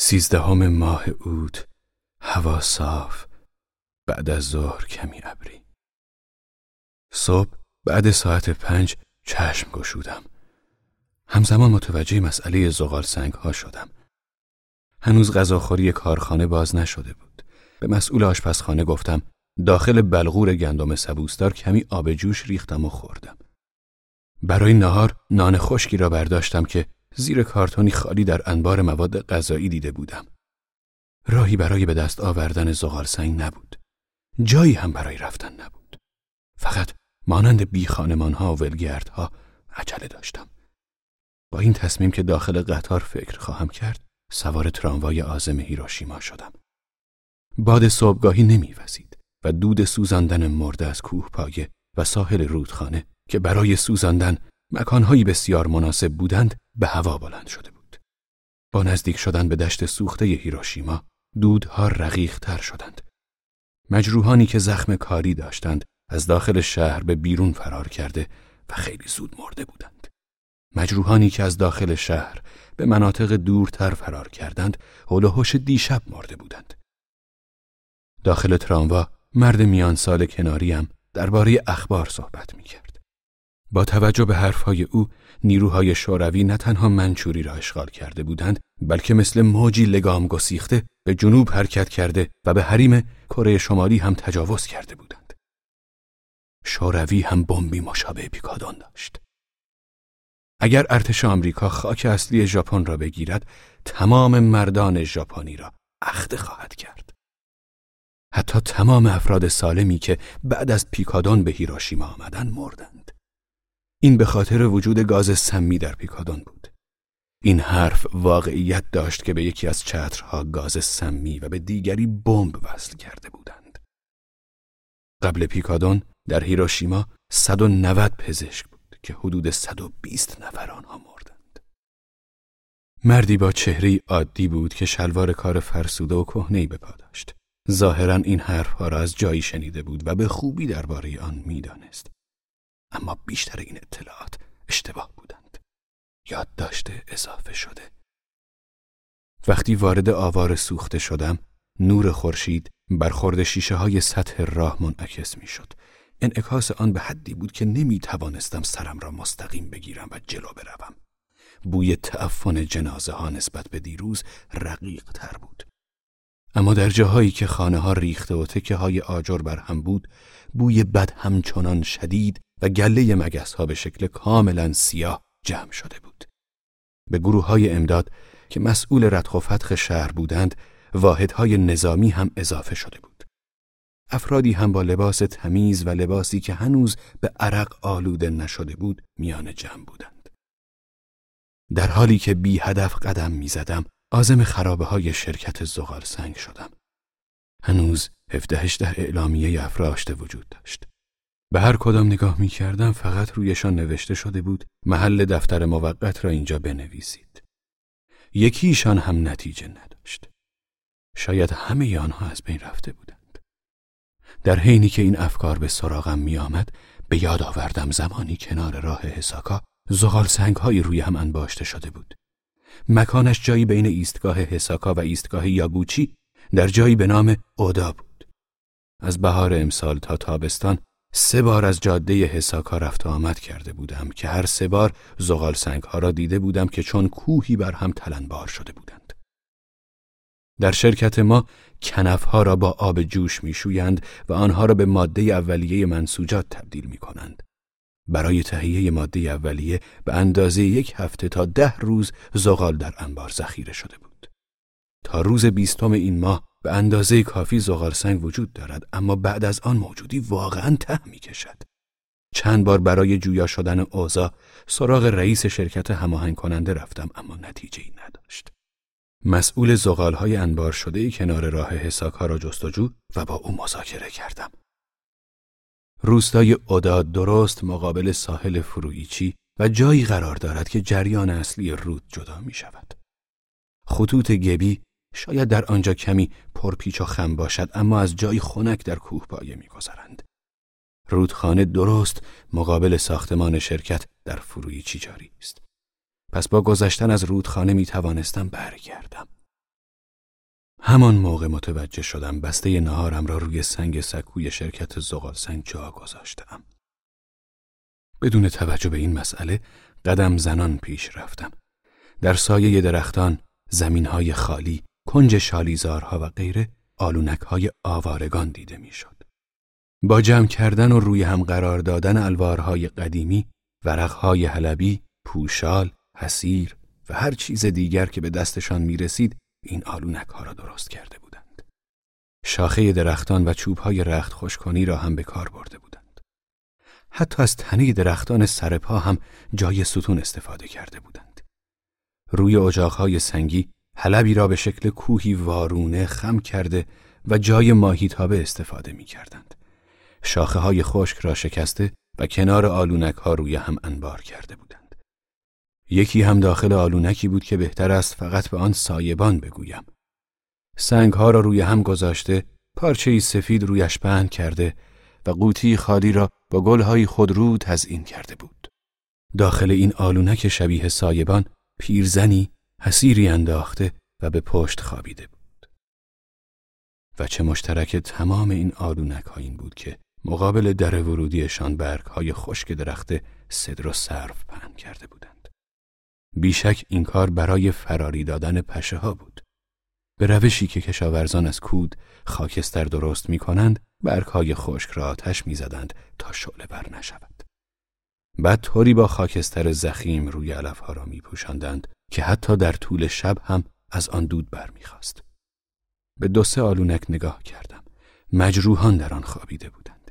سیزدهم ماه اوت هوا صاف بعد از ظهر کمی ابری. صبح بعد ساعت پنج چشم گشودم. همزمان متوجه مسئله زغال سنگ ها شدم. هنوز غذاخوری کارخانه باز نشده بود. به مسئول آشپزخانه گفتم داخل بلغور گندم سبوسدار کمی آب جوش ریختم و خوردم. برای نهار نان خشکی را برداشتم که زیر کارتونی خالی در انبار مواد غذایی دیده بودم. راهی برای به دست آوردن زغال سنگ نبود. جایی هم برای رفتن نبود. فقط مانند بی خانمان ها و ولگردها عجله داشتم. با این تصمیم که داخل قطار فکر خواهم کرد سوار تراموای آزم هیروشیما شدم. باد صبحگاهی نمیوزید و دود سوزاندن مرده از کوه پایه و ساحل رودخانه که برای سوزاندن مکانهایی بسیار مناسب بودند به هوا بلند شده بود. با نزدیک شدن به دشت سوخته هیروشیما دودها رقیق تر شدند. مجروحانی که زخم کاری داشتند از داخل شهر به بیرون فرار کرده و خیلی زود مرده بودند. مجروحانی که از داخل شهر به مناطق دورتر فرار کردند حول دیشب مرده بودند. داخل تراموا مرد میان سال کناریم درباره اخبار صحبت می کرد. با توجه به حرفهای او نیروهای شوروی نه تنها منچوری را اشغال کرده بودند بلکه مثل موجی لگام گسیخته به جنوب حرکت کرده و به حریم کره شمالی هم تجاوز کرده بودند. شوروی هم بمبی مشابه پیکادون داشت. اگر ارتش آمریکا خاک اصلی ژاپن را بگیرد تمام مردان ژاپنی را اخته خواهد کرد. حتی تمام افراد سالمی که بعد از پیکادون به هیروشیما آمدند مردند. این به خاطر وجود گاز سمی در پیکادون بود. این حرف واقعیت داشت که به یکی از چترها گاز سمی و به دیگری بمب وصل کرده بودند. قبل پیکادون در هیروشیما 190 پزشک بود که حدود 120 نفر آنها مردند. مردی با چهره عادی بود که شلوار کار فرسوده و کهنه‌ای به پا داشت. ظاهرا این حرفها را از جایی شنیده بود و به خوبی درباره آن می‌دانست. اما بیشتر این اطلاعات اشتباه بودند. داشته اضافه شده. وقتی وارد آوار سوخته شدم نور خورشید برخورد شیشه های سطح راه منعکس می شد انعکاس آن به حدی بود که نمی توانستم سرم را مستقیم بگیرم و جلو بروم. بوی تعفن جنازه ها نسبت به دیروز رقیق تر بود. اما در جاهایی که خانه ها ریخته و تکه های آجر بر هم بود بوی بد همچنان شدید و گله مگس ها به شکل کاملا سیاه جمع شده بود. به گروه های امداد که مسئول ردخ و فتخ شهر بودند واحدهای نظامی هم اضافه شده بود. افرادی هم با لباس تمیز و لباسی که هنوز به عرق آلوده نشده بود میان جمع بودند. در حالی که بی هدف قدم می زدم آزم خرابه های شرکت زغال سنگ شدم. هنوز هفته اعلامیه افراشته وجود داشت. به هر کدام نگاه می کردم فقط رویشان نوشته شده بود محل دفتر موقت را اینجا بنویسید. یکیشان هم نتیجه نداشت. شاید همه آنها از بین رفته بودند. در حینی که این افکار به سراغم می آمد به یاد آوردم زمانی کنار راه حساکا زغال سنگ های روی هم انباشته شده بود. مکانش جایی بین ایستگاه حساکا و ایستگاه یاگوچی در جایی به نام اودا بود. از بهار امسال تا تابستان سه بار از جاده حساکا رفت و آمد کرده بودم که هر سه بار زغال سنگ ها را دیده بودم که چون کوهی بر هم تلنبار شده بودند. در شرکت ما کنف ها را با آب جوش میشویند و آنها را به ماده اولیه منسوجات تبدیل می کنند. برای تهیه ماده اولیه به اندازه یک هفته تا ده روز زغال در انبار ذخیره شده بود. تا روز بیستم این ماه به اندازه کافی زغال سنگ وجود دارد اما بعد از آن موجودی واقعا ته می کشد. چند بار برای جویا شدن اوزا سراغ رئیس شرکت هماهنگ کننده رفتم اما نتیجه ای نداشت. مسئول زغال های انبار شده کنار راه حساکا را جستجو و با او مذاکره کردم. روستای اودا درست مقابل ساحل فرویچی و جایی قرار دارد که جریان اصلی رود جدا می شود. خطوط گبی شاید در آنجا کمی پرپیچ و خم باشد اما از جای خنک در کوه پایه میگذرند. رودخانه درست مقابل ساختمان شرکت در فرویچی جاری است. پس با گذشتن از رودخانه می توانستم برگردم. همان موقع متوجه شدم بسته نهارم را روی سنگ سکوی شرکت زغال سنگ جا گذاشتم. بدون توجه به این مسئله قدم زنان پیش رفتم. در سایه درختان، زمینهای خالی، کنج شالیزارها و غیره آلونکهای آوارگان دیده می‌شد. با جمع کردن و روی هم قرار دادن الوارهای قدیمی، ورقهای حلبی، پوشال، حسیر و هر چیز دیگر که به دستشان می رسید این آلونک ها را درست کرده بودند. شاخه درختان و چوبهای رخت خوشکنی را هم به کار برده بودند. حتی از تنه درختان سرپا هم جای ستون استفاده کرده بودند. روی اجاقهای سنگی حلبی را به شکل کوهی وارونه خم کرده و جای ماهیتابه استفاده می کردند. شاخه های خشک را شکسته و کنار آلونک ها روی هم انبار کرده بودند. یکی هم داخل آلونکی بود که بهتر است فقط به آن سایبان بگویم. سنگ ها را روی هم گذاشته، پارچه سفید رویش بند کرده و قوطی خالی را با گلهای خودرو تزئین کرده بود. داخل این آلونک شبیه سایبان پیرزنی حسیری انداخته و به پشت خوابیده بود. و چه مشترک تمام این آلونک ها این بود که مقابل در ورودیشان برگ های خشک درخت صدر و صرف پهن کرده بودند. بیشک این کار برای فراری دادن پشه ها بود. به روشی که کشاورزان از کود خاکستر درست می کنند برگ های خشک را آتش می زدند تا شعله بر نشود. بعد طوری با خاکستر زخیم روی علف ها را می پوشندند که حتی در طول شب هم از آن دود برمیخواست. به دو سه آلونک نگاه کردم. مجروحان در آن خوابیده بودند.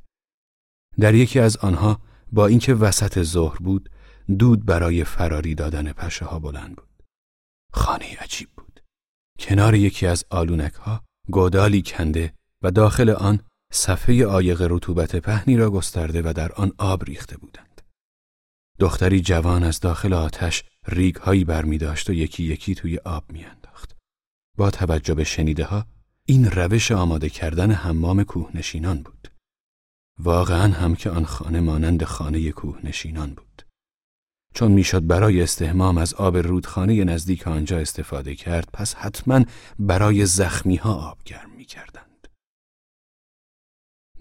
در یکی از آنها با اینکه وسط ظهر بود دود برای فراری دادن پشه ها بلند بود. خانه عجیب بود. کنار یکی از آلونک ها گودالی کنده و داخل آن صفحه عایق رطوبت پهنی را گسترده و در آن آب ریخته بودند. دختری جوان از داخل آتش ریگ هایی بر می داشت و یکی یکی توی آب می انداخت. با توجه به شنیده ها این روش آماده کردن حمام کوهنشینان بود. واقعا هم که آن خانه مانند خانه کوهنشینان بود. چون می‌شد برای استهمام از آب رودخانه نزدیک آنجا استفاده کرد پس حتما برای زخمی ها آب گرم می کردند.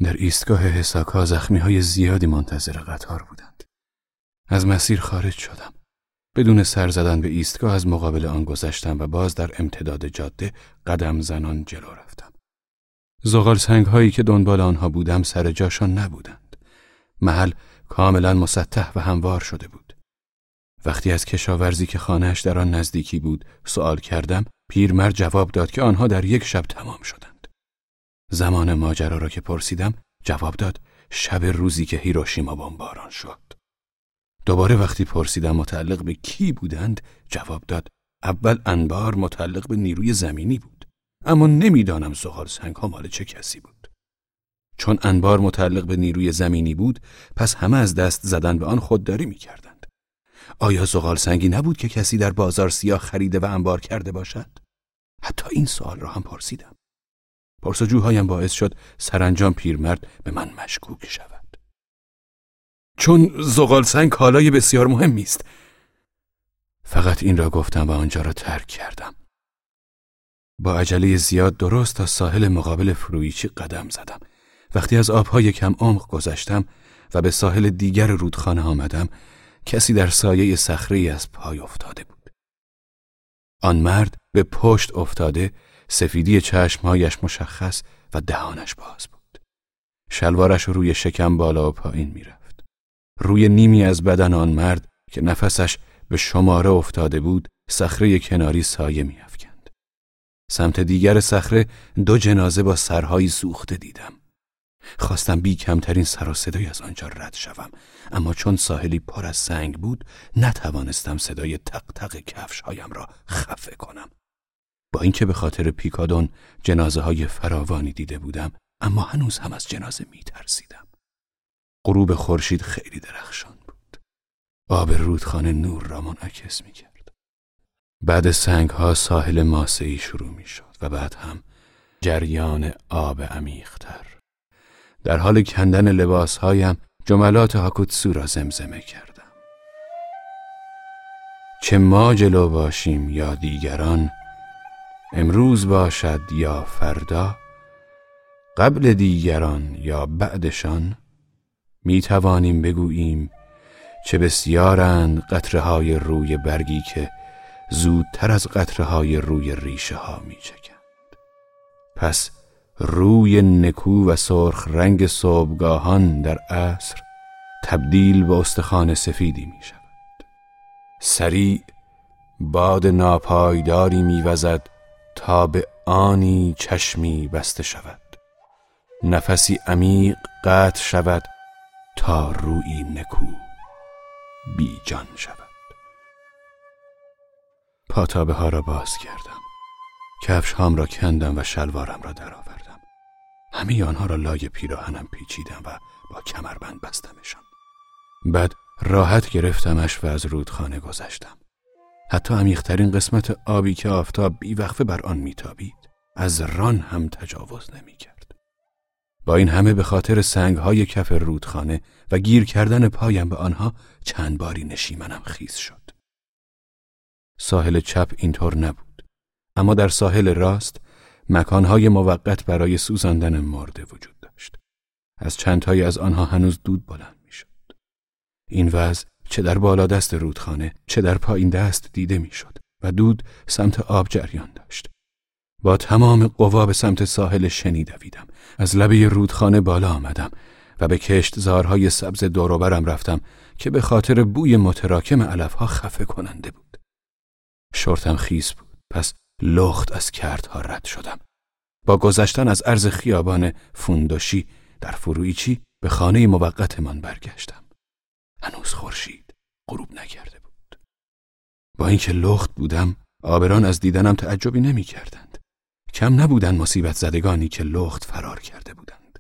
در ایستگاه حساکا زخمی های زیادی منتظر قطار بودند. از مسیر خارج شدم. بدون سر زدن به ایستگاه از مقابل آن گذشتم و باز در امتداد جاده قدم زنان جلو رفتم. زغال سنگ هایی که دنبال آنها بودم سر جاشان نبودند. محل کاملا مسطح و هموار شده بود. وقتی از کشاورزی که خانهش در آن نزدیکی بود سوال کردم پیرمرد جواب داد که آنها در یک شب تمام شدند. زمان ماجرا را که پرسیدم جواب داد شب روزی که هیروشیما بمباران شد. دوباره وقتی پرسیدم متعلق به کی بودند جواب داد اول انبار متعلق به نیروی زمینی بود. اما نمی‌دانم زغال سنگ ها مال چه کسی بود. چون انبار متعلق به نیروی زمینی بود پس همه از دست زدن به آن خودداری می‌کردند. آیا زغال سنگی نبود که کسی در بازار سیاه خریده و انبار کرده باشد؟ حتی این سوال را هم پرسیدم. پرسجوهایم باعث شد سرانجام پیرمرد به من مشکوک شود. چون زغال سنگ کالای بسیار مهمی است فقط این را گفتم و آنجا را ترک کردم. با عجله زیاد درست تا ساحل مقابل فرویچی قدم زدم. وقتی از آبهای کم عمق گذشتم و به ساحل دیگر رودخانه آمدم کسی در سایه صخره از پای افتاده بود. آن مرد به پشت افتاده سفیدی چشمهایش مشخص و دهانش باز بود. شلوارش روی شکم بالا و پایین می‌رفت. روی نیمی از بدن آن مرد که نفسش به شماره افتاده بود صخره کناری سایه میافکند. سمت دیگر صخره دو جنازه با سرهایی سوخته دیدم. خواستم بی کمترین سر و صدای از آنجا رد شوم اما چون ساحلی پر از سنگ بود نتوانستم صدای تق تق کفش هایم را خفه کنم. با اینکه به خاطر پیکادون جنازه های فراوانی دیده بودم اما هنوز هم از جنازه می ترسیدم. غروب خورشید خیلی درخشان بود. آب رودخانه نور را منعکس می کرد. بعد سنگ ها ساحل ماسهی شروع می شد و بعد هم جریان آب عمیقتر. در حال کندن لباس هایم جملات هاکوتسو را زمزمه کردم. چه ما جلو باشیم یا دیگران امروز باشد یا فردا قبل دیگران یا بعدشان می توانیم بگوییم چه بسیارند قطره های روی برگی که زودتر از قطره های روی ریشه ها می چکند. پس روی نکو و سرخ رنگ صبحگاهان در عصر تبدیل به استخوان سفیدی می شود. سریع باد ناپایداری میوزد تا به آنی چشمی بسته شود نفسی عمیق قطع شود تا روی نکو بی جان شود. پاتابه ها را باز کردم. کفش هام را کندم و شلوارم را درآوردم. همه آنها را لای پیراهنم پیچیدم و با کمربند بستمشان. بعد راحت گرفتمش و از رودخانه گذشتم. حتی عمیقترین قسمت آبی که آفتاب بیوقفه بر آن میتابید از ران هم تجاوز نمی‌کرد. با این همه به خاطر سنگ های کف رودخانه و گیر کردن پایم به آنها چند باری نشیمنم خیز شد. ساحل چپ اینطور نبود. اما در ساحل راست مکانهای موقت برای سوزاندن مرده وجود داشت. از چندتایی از آنها هنوز دود بلند می‌شد. این وضع چه در بالا دست رودخانه چه در پایین دست دیده می‌شد و دود سمت آب جریان داشت. با تمام قوا به سمت ساحل شنی دویدم. از لبه رودخانه بالا آمدم و به کشت زارهای سبز دوروبرم رفتم که به خاطر بوی متراکم علفها خفه کننده بود. شورتم خیس بود پس لخت از کردها رد شدم. با گذشتن از عرض خیابان فوندوشی در فرویچی به خانه موقتمان برگشتم. هنوز خورشید غروب نکرده بود. با اینکه لخت بودم آبران از دیدنم تعجبی نمی کردند. کم نبودن مصیبت زدگانی که لخت فرار کرده بودند.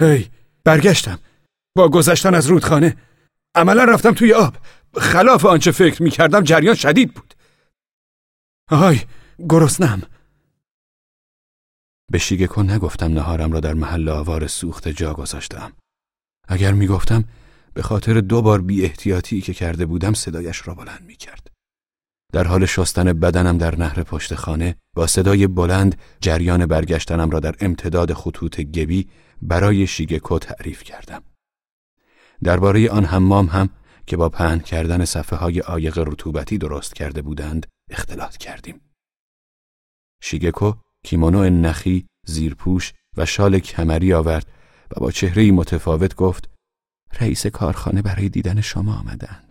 هی برگشتم. با گذشتن از رودخانه. عملا رفتم توی آب. خلاف آنچه فکر می کردم جریان شدید بود. آهای گرسنم. به شیگکو نگفتم نهارم را در محل آوار سوخت جا گذاشتم. اگر می‌گفتم به خاطر دو بار بی احتیاطی که کرده بودم صدایش را بلند می کرد. در حال شستن بدنم در نهر پشت خانه با صدای بلند جریان برگشتنم را در امتداد خطوط گبی برای شیگکو تعریف کردم. درباره آن حمام هم که با پهن کردن صفحه های آیق رطوبتی درست کرده بودند اختلاط کردیم. شیگکو کیمونو نخی، زیرپوش و شال کمری آورد و با چهره متفاوت گفت رئیس کارخانه برای دیدن شما آمدند.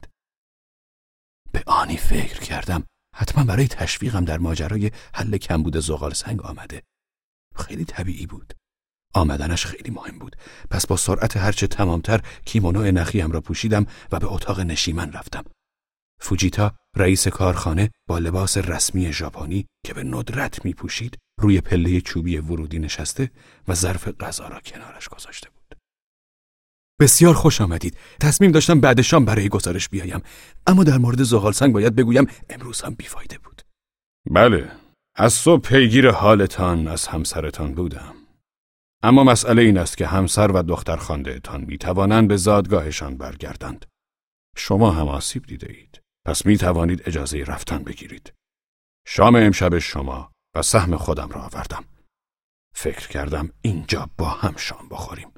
به آنی فکر کردم حتما برای تشویقم در ماجرای حل کمبود زغال سنگ آمده. خیلی طبیعی بود. آمدنش خیلی مهم بود. پس با سرعت هرچه تمامتر کیمونو نخیم را پوشیدم و به اتاق نشیمن رفتم. فوجیتا رئیس کارخانه با لباس رسمی ژاپنی که به ندرت می پوشید روی پله چوبی ورودی نشسته و ظرف غذا را کنارش گذاشته بود. بسیار خوش آمدید. تصمیم داشتم بعد شام برای گزارش بیایم. اما در مورد زغال سنگ باید بگویم امروز هم بیفایده بود. بله. از صبح پیگیر حالتان از همسرتان بودم. اما مسئله این است که همسر و دختر خاندهتان می توانند به زادگاهشان برگردند. شما هم آسیب دیده اید. پس می توانید اجازه رفتن بگیرید. شام امشب شما و سهم خودم را آوردم. فکر کردم اینجا با هم شام بخوریم.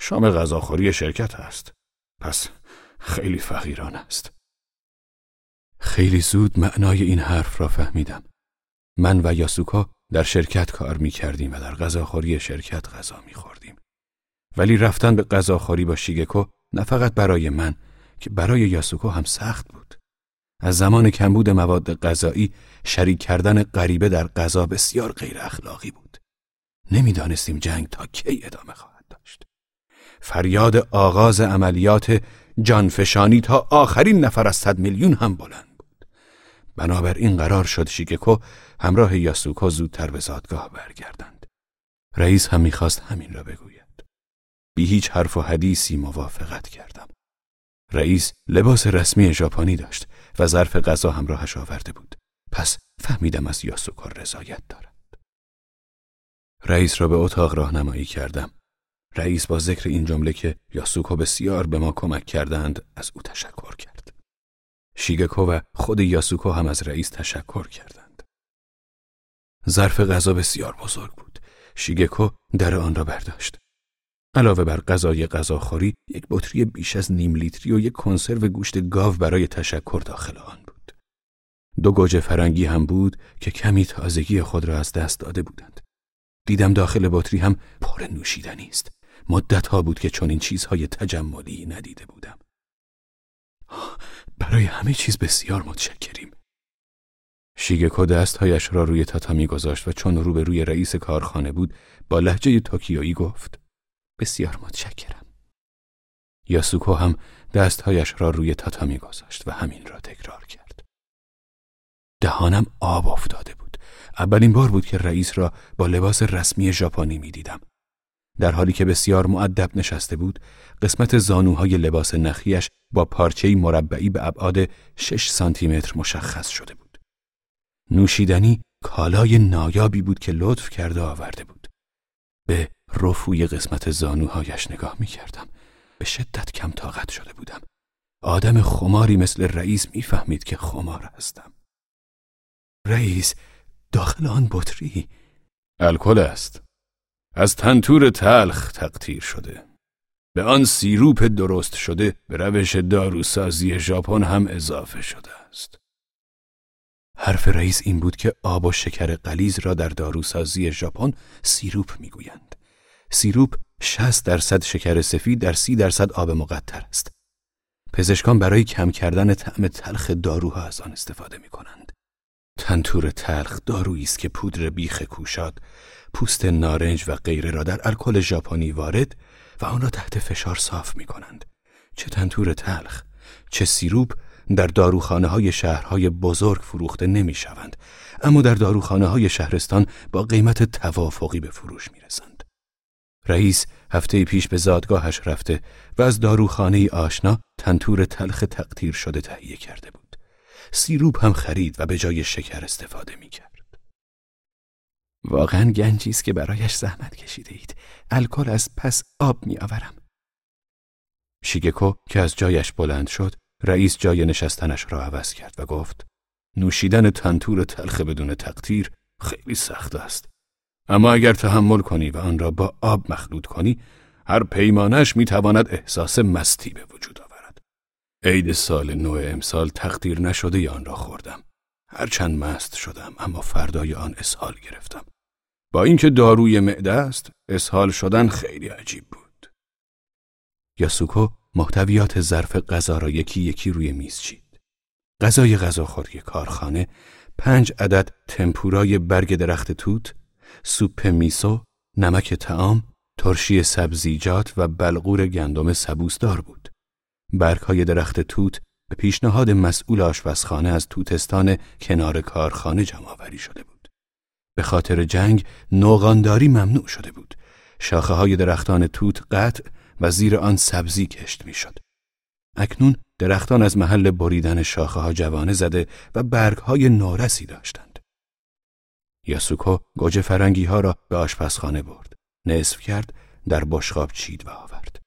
شام غذاخوری شرکت است. پس خیلی فقیران است. خیلی زود معنای این حرف را فهمیدم. من و یاسوکا در شرکت کار می کردیم و در غذاخوری شرکت غذا می خوردیم. ولی رفتن به غذاخوری با شیگکو نه فقط برای من که برای یاسوکو هم سخت بود. از زمان کمبود مواد غذایی شریک کردن غریبه در غذا بسیار غیر اخلاقی بود. نمی‌دانستیم جنگ تا کی ادامه خواهد. فریاد آغاز عملیات جانفشانی تا آخرین نفر از صد میلیون هم بلند بود. بنابراین قرار شد شیگکو همراه یاسوکو زودتر به زادگاه برگردند. رئیس هم می‌خواست همین را بگوید. بی هیچ حرف و حدیثی موافقت کردم. رئیس لباس رسمی ژاپنی داشت و ظرف غذا همراهش آورده بود. پس فهمیدم از یاسوکو رضایت دارد. رئیس را به اتاق راهنمایی کردم رئیس با ذکر این جمله که یاسوکو بسیار به ما کمک کردند از او تشکر کرد. شیگکو و خود یاسوکو هم از رئیس تشکر کردند. ظرف غذا بسیار بزرگ بود. شیگکو در آن را برداشت. علاوه بر غذای غذاخوری یک بطری بیش از نیم لیتری و یک کنسرو گوشت گاو برای تشکر داخل آن بود. دو گوجه فرنگی هم بود که کمی تازگی خود را از دست داده بودند. دیدم داخل بطری هم پر نوشیدنی است. مدت ها بود که چنین چیزهای تجملی ندیده بودم. برای همه چیز بسیار متشکریم. شیگکو دستهایش را روی تاتامی گذاشت و چون رو به روی رئیس کارخانه بود با لحجه توکیویی گفت بسیار متشکرم. یاسوکو هم دستهایش را روی تاتامی گذاشت و همین را تکرار کرد. دهانم آب افتاده بود. اولین بار بود که رئیس را با لباس رسمی ژاپنی می دیدم. در حالی که بسیار معدب نشسته بود، قسمت زانوهای لباس نخیش با پارچه‌ای مربعی به ابعاد 6 سانتی متر مشخص شده بود. نوشیدنی کالای نایابی بود که لطف کرده آورده بود. به رفوی قسمت زانوهایش نگاه می کردم. به شدت کم طاقت شده بودم. آدم خماری مثل رئیس می‌فهمید که خمار هستم. رئیس داخل آن بطری الکل است. از تنتور تلخ تقطیر شده. به آن سیروپ درست شده به روش داروسازی ژاپن هم اضافه شده است. حرف رئیس این بود که آب و شکر قلیز را در داروسازی ژاپن سیروپ می‌گویند. سیروپ 60 درصد شکر سفید در 30 درصد آب مقطر است. پزشکان برای کم کردن طعم تلخ داروها از آن استفاده می کنند. تنتور تلخ دارویی است که پودر بیخ کوشاد، پوست نارنج و غیره را در الکل ژاپنی وارد و آن را تحت فشار صاف می کنند. چه تنتور تلخ، چه سیروپ در داروخانه های شهرهای بزرگ فروخته نمی شوند. اما در داروخانه های شهرستان با قیمت توافقی به فروش می رسند. رئیس هفته پیش به زادگاهش رفته و از داروخانه آشنا تنتور تلخ تقطیر شده تهیه کرده بود. سیروپ هم خرید و به جای شکر استفاده می کرد. واقعا گنجی است که برایش زحمت کشیده اید. الکل از پس آب می آورم. شیگکو که از جایش بلند شد رئیس جای نشستنش را عوض کرد و گفت نوشیدن تنتور تلخ بدون تقطیر خیلی سخت است. اما اگر تحمل کنی و آن را با آب مخلوط کنی هر پیمانش می‌تواند احساس مستی به وجود آورد. عید سال نو امسال تقدیر نشده آن را خوردم. هرچند مست شدم اما فردای آن اسهال گرفتم. با اینکه داروی معده است اسهال شدن خیلی عجیب بود. یاسوکو محتویات ظرف غذا را یکی یکی روی میز چید. غذای غذاخوری کارخانه پنج عدد تمپورای برگ درخت توت، سوپ میسو، نمک تعام، ترشی سبزیجات و بلغور گندم سبوسدار بود. برگهای درخت توت به پیشنهاد مسئول آشپزخانه از توتستان کنار کارخانه جمع آوری شده بود. به خاطر جنگ نوغانداری ممنوع شده بود. شاخه های درختان توت قطع و زیر آن سبزی کشت می‌شد. اکنون درختان از محل بریدن شاخه ها جوانه زده و برگ های نورسی داشتند. یاسوکو گوجه فرنگی ها را به آشپزخانه برد. نصف کرد در بشقاب چید و آورد.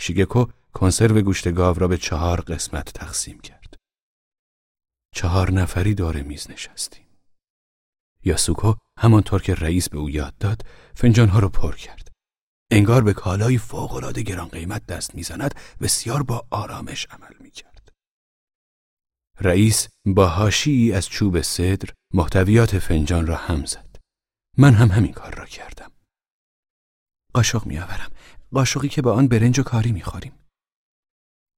شیگکو کنسرو گوشت گاو را به چهار قسمت تقسیم کرد. چهار نفری دور میز نشستیم. یاسوکو همانطور که رئیس به او یاد داد فنجانها را پر کرد. انگار به کالای فوقالعاده گران قیمت دست می‌زند بسیار با آرامش عمل می‌کرد. رئیس با هاشی از چوب صدر محتویات فنجان را هم زد. من هم همین کار را کردم. قاشق میآورم. قاشقی که با آن برنج و کاری می‌خوریم.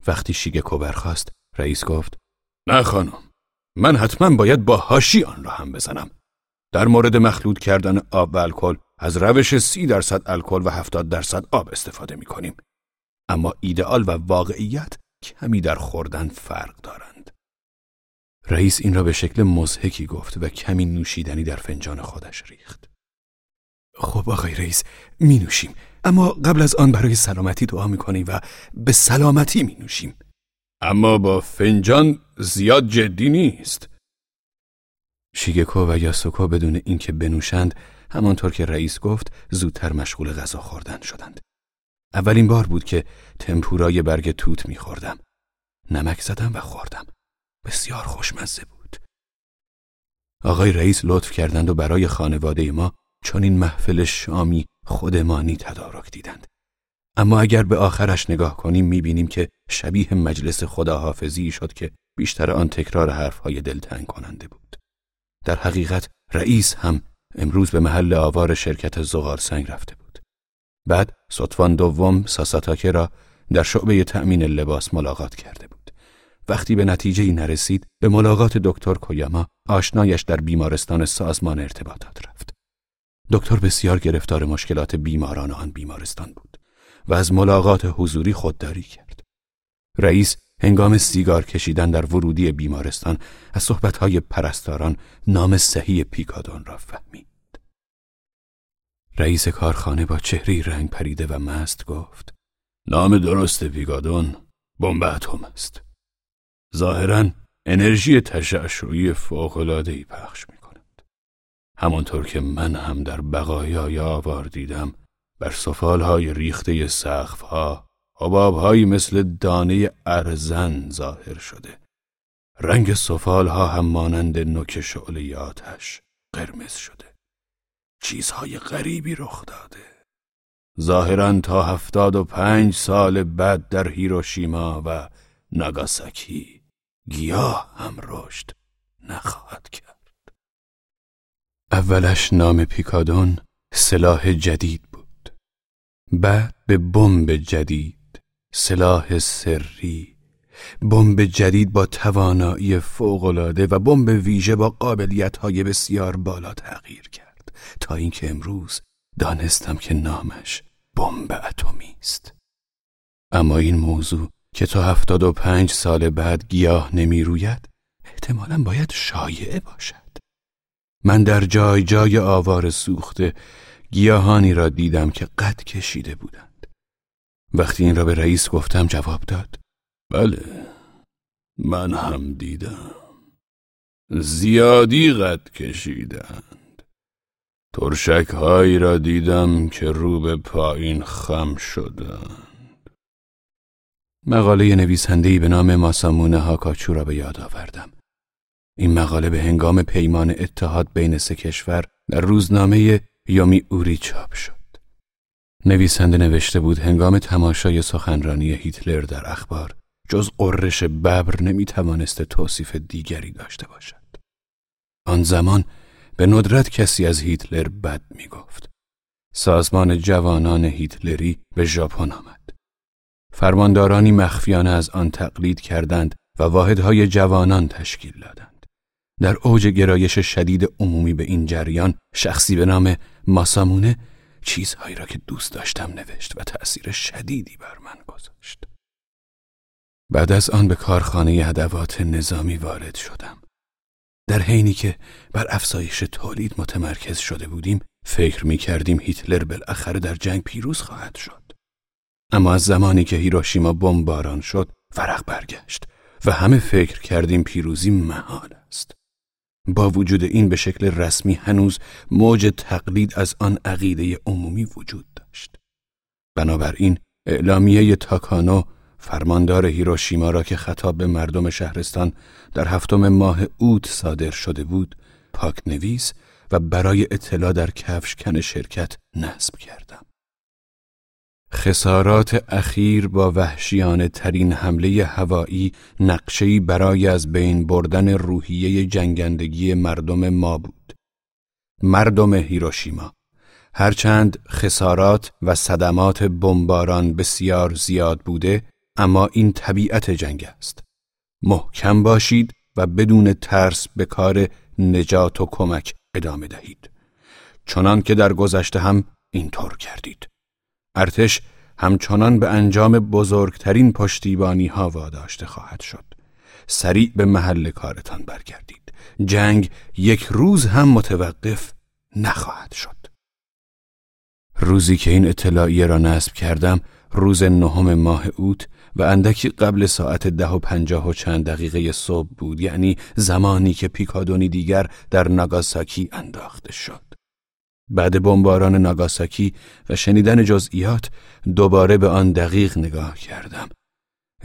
وقتی شیگه برخاست رئیس گفت نه خانم من حتما باید با هاشی آن را هم بزنم. در مورد مخلوط کردن آب و الکل از روش سی درصد الکل و هفتاد درصد آب استفاده می کنیم. اما ایدئال و واقعیت کمی در خوردن فرق دارند. رئیس این را به شکل مزهکی گفت و کمی نوشیدنی در فنجان خودش ریخت. خب آقای رئیس می نوشیم اما قبل از آن برای سلامتی دعا می کنیم و به سلامتی می نوشیم. اما با فنجان زیاد جدی نیست. شیگکو و یاسوکو بدون اینکه بنوشند همانطور که رئیس گفت زودتر مشغول غذا خوردن شدند. اولین بار بود که تمپورای برگ توت میخوردم. نمک زدم و خوردم. بسیار خوشمزه بود. آقای رئیس لطف کردند و برای خانواده ما چون این محفل شامی خودمانی تدارک دیدند. اما اگر به آخرش نگاه کنیم می‌بینیم که شبیه مجلس خداحافظی شد که بیشتر آن تکرار حرفهای دلتنگ کننده بود. در حقیقت رئیس هم امروز به محل آوار شرکت زغال سنگ رفته بود. بعد سطفان دوم ساساتاکه را در شعبه تأمین لباس ملاقات کرده بود. وقتی به نتیجه ای نرسید به ملاقات دکتر کویاما آشنایش در بیمارستان سازمان ارتباطات رفت. دکتر بسیار گرفتار مشکلات بیماران آن بیمارستان بود و از ملاقات حضوری خودداری کرد. رئیس هنگام سیگار کشیدن در ورودی بیمارستان از صحبتهای پرستاران نام صحیح پیکادون را فهمید. رئیس کارخانه با چهری رنگ پریده و مست گفت نام درست پیکادون بمب اتم است. ظاهرا انرژی تشعشعی فوق‌العاده‌ای پخش می کند. همانطور که من هم در بقایای آوار دیدم بر سفالهای ریخته سقفها حبابهایی مثل دانه ارزن ظاهر شده. رنگ سفالها هم مانند نوک شعله آتش قرمز شده. چیزهای غریبی رخ داده. ظاهرا تا هفتاد و پنج سال بعد در هیروشیما و ناگاساکی گیاه هم رشد نخواهد کرد. اولش نام پیکادون سلاح جدید بود. بعد به بمب جدید سلاح سری بمب جدید با توانایی فوقالعاده و بمب ویژه با قابلیت‌های بسیار بالا تغییر کرد. تا اینکه امروز دانستم که نامش بمب اتمی است. اما این موضوع که تا هفتاد و پنج سال بعد گیاه نمی روید احتمالا باید شایعه باشد. من در جای جای آوار سوخته گیاهانی را دیدم که قد کشیده بودند. وقتی این را به رئیس گفتم جواب داد. بله من هم دیدم. زیادی قد کشیدند. ترشک هایی را دیدم که رو به پایین خم شدند. مقاله نویسندهی به نام ماسامونه هاکاچو را به یاد آوردم. این مقاله به هنگام پیمان اتحاد بین سه کشور در روزنامه یومی اوری چاپ شد. نویسنده نوشته بود هنگام تماشای سخنرانی هیتلر در اخبار جز قررش ببر نمی توانست توصیف دیگری داشته باشد. آن زمان به ندرت کسی از هیتلر بد می گفت. سازمان جوانان هیتلری به ژاپن آمد. فرماندارانی مخفیانه از آن تقلید کردند و واحدهای جوانان تشکیل دادند. در اوج گرایش شدید عمومی به این جریان شخصی به نام ماسامونه چیزهایی را که دوست داشتم نوشت و تأثیر شدیدی بر من گذاشت. بعد از آن به کارخانه هدوات نظامی وارد شدم. در حینی که بر افزایش تولید متمرکز شده بودیم، فکر می کردیم هیتلر بالاخره در جنگ پیروز خواهد شد. اما از زمانی که هیروشیما بمباران شد، فرق برگشت و همه فکر کردیم پیروزی محال است. با وجود این به شکل رسمی هنوز موج تقلید از آن عقیده عمومی وجود داشت. بنابراین اعلامیه تاکانو فرماندار هیروشیما را که خطاب به مردم شهرستان در هفتم ماه اوت صادر شده بود پاک نویس و برای اطلاع در کفشکن شرکت نصب کردم. خسارات اخیر با وحشیانه ترین حمله هوایی نقشه‌ای برای از بین بردن روحیه جنگندگی مردم ما بود. مردم هیروشیما هرچند خسارات و صدمات بمباران بسیار زیاد بوده اما این طبیعت جنگ است. محکم باشید و بدون ترس به کار نجات و کمک ادامه دهید. چنان که در گذشته هم اینطور کردید. ارتش همچنان به انجام بزرگترین پشتیبانی ها واداشته خواهد شد. سریع به محل کارتان برگردید. جنگ یک روز هم متوقف نخواهد شد. روزی که این اطلاعیه را نصب کردم روز نهم ماه اوت و اندکی قبل ساعت ده و پنجاه و چند دقیقه صبح بود یعنی زمانی که پیکادونی دیگر در ناگاساکی انداخته شد. بعد بمباران ناگاساکی و شنیدن جزئیات دوباره به آن دقیق نگاه کردم.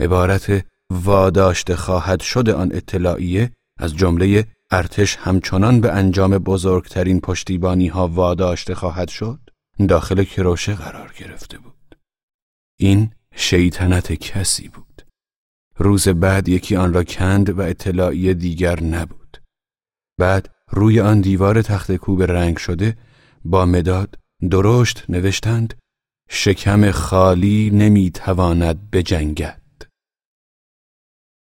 عبارت واداشته خواهد شد آن اطلاعیه از جمله ارتش همچنان به انجام بزرگترین پشتیبانی ها واداشته خواهد شد داخل کروشه قرار گرفته بود. این شیطنت کسی بود. روز بعد یکی آن را کند و اطلاعی دیگر نبود. بعد روی آن دیوار تخت کوب رنگ شده با مداد درشت نوشتند شکم خالی نمی‌تواند بجنگد.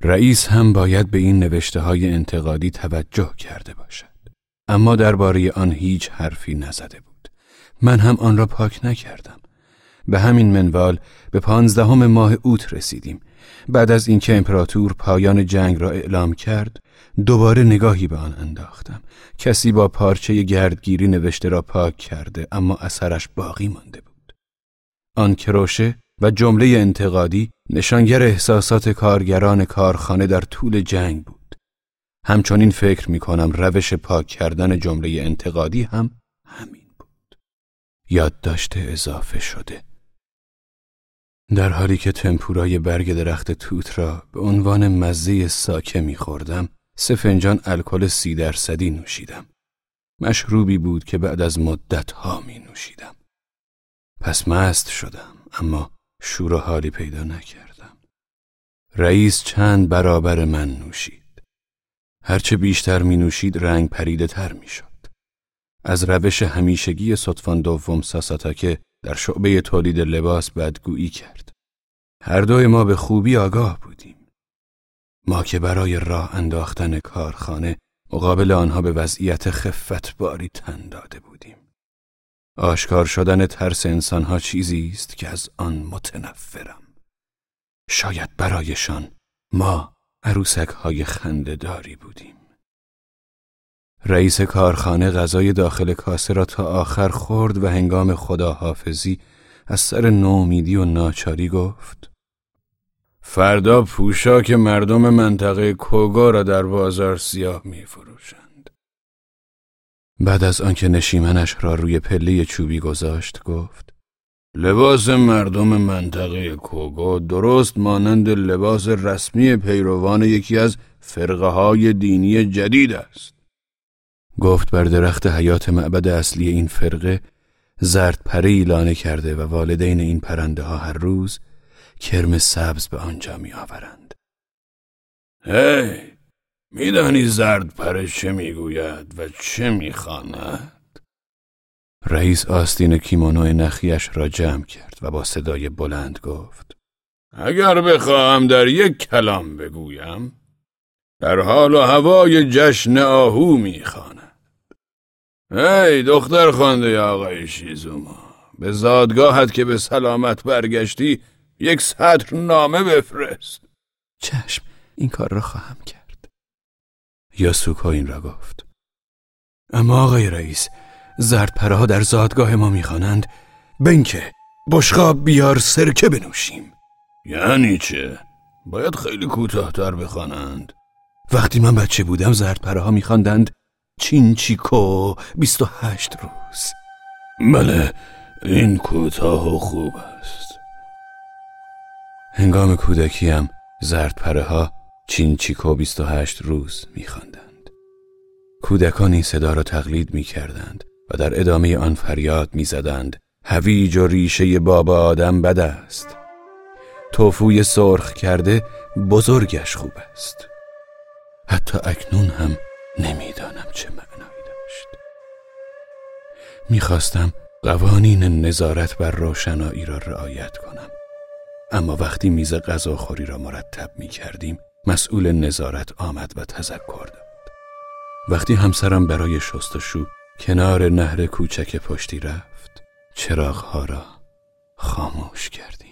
رئیس هم باید به این نوشته های انتقادی توجه کرده باشد. اما درباره آن هیچ حرفی نزده بود. من هم آن را پاک نکردم. به همین منوال به پانزدهم ماه اوت رسیدیم. بعد از اینکه امپراتور پایان جنگ را اعلام کرد دوباره نگاهی به آن انداختم. کسی با پارچه گردگیری نوشته را پاک کرده اما اثرش باقی مانده بود. آن کروشه و جمله انتقادی نشانگر احساسات کارگران کارخانه در طول جنگ بود. همچنین فکر می کنم روش پاک کردن جمله انتقادی هم همین بود. یادداشت اضافه شده. در حالی که تمپورای برگ درخت توت را به عنوان مزه ساکه میخوردم سه فنجان الکل سی درصدی نوشیدم. مشروبی بود که بعد از مدت ها می نوشیدم. پس مست شدم اما شور و حالی پیدا نکردم. رئیس چند برابر من نوشید. هرچه بیشتر می نوشید رنگ پریده تر می شد. از روش همیشگی صدفان دوم ساساتاکه در شعبه تولید لباس بدگویی کرد. هر دوی ما به خوبی آگاه بودیم. ما که برای راه انداختن کارخانه مقابل آنها به وضعیت خفت باری تن داده بودیم. آشکار شدن ترس انسانها چیزی است که از آن متنفرم. شاید برایشان ما عروسک های خنده داری بودیم. رئیس کارخانه غذای داخل کاسه را تا آخر خورد و هنگام خداحافظی از سر نومیدی و ناچاری گفت فردا پوشاک مردم منطقه کوگا را در بازار سیاه می فروشند. بعد از آنکه نشیمنش را روی پله چوبی گذاشت گفت لباس مردم منطقه کوگو درست مانند لباس رسمی پیروان یکی از فرقه های دینی جدید است. گفت بر درخت حیات معبد اصلی این فرقه زرد پره لانه کرده و والدین این پرنده ها هر روز کرم سبز به آنجا می آورند. هی میدانی زرد پره چه می‌گوید و چه می‌خواند؟ رئیس آستین کیمونو نخیش را جمع کرد و با صدای بلند گفت اگر بخواهم در یک کلام بگویم در حال و هوای جشن آهو می‌خواند ای دختر خانده آقای شیزوما به زادگاهت که به سلامت برگشتی یک سطر نامه بفرست. چشم این کار را خواهم کرد. یاسوکا این را گفت. اما آقای رئیس زرد ها در زادگاه ما می‌خوانند. بنکه بشقاب بیار سرکه بنوشیم. یعنی چه؟ باید خیلی کوتاهتر بخوانند. وقتی من بچه بودم زرد پره ها میخواندند چینچیکو بیست و هشت روز. بله این کوتاه و خوب است. هنگام کودکیم زرد پره ها چینچیکو بیست و هشت روز میخواندند. کودکان این صدا را تقلید می‌کردند و در ادامه آن فریاد می‌زدند هویج و ریشه بابا آدم بد است. توفوی سرخ کرده بزرگش خوب است. حتی اکنون هم نمی‌دانم چه معنایی داشت. می‌خواستم قوانین نظارت بر روشنایی را رعایت کنم. اما وقتی میز غذاخوری را مرتب می کردیم مسئول نظارت آمد و تذکر داد. وقتی همسرم برای شستشو کنار نهر کوچک پشتی رفت چراغها را خاموش کردیم.